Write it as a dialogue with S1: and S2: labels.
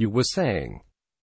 S1: You were saying.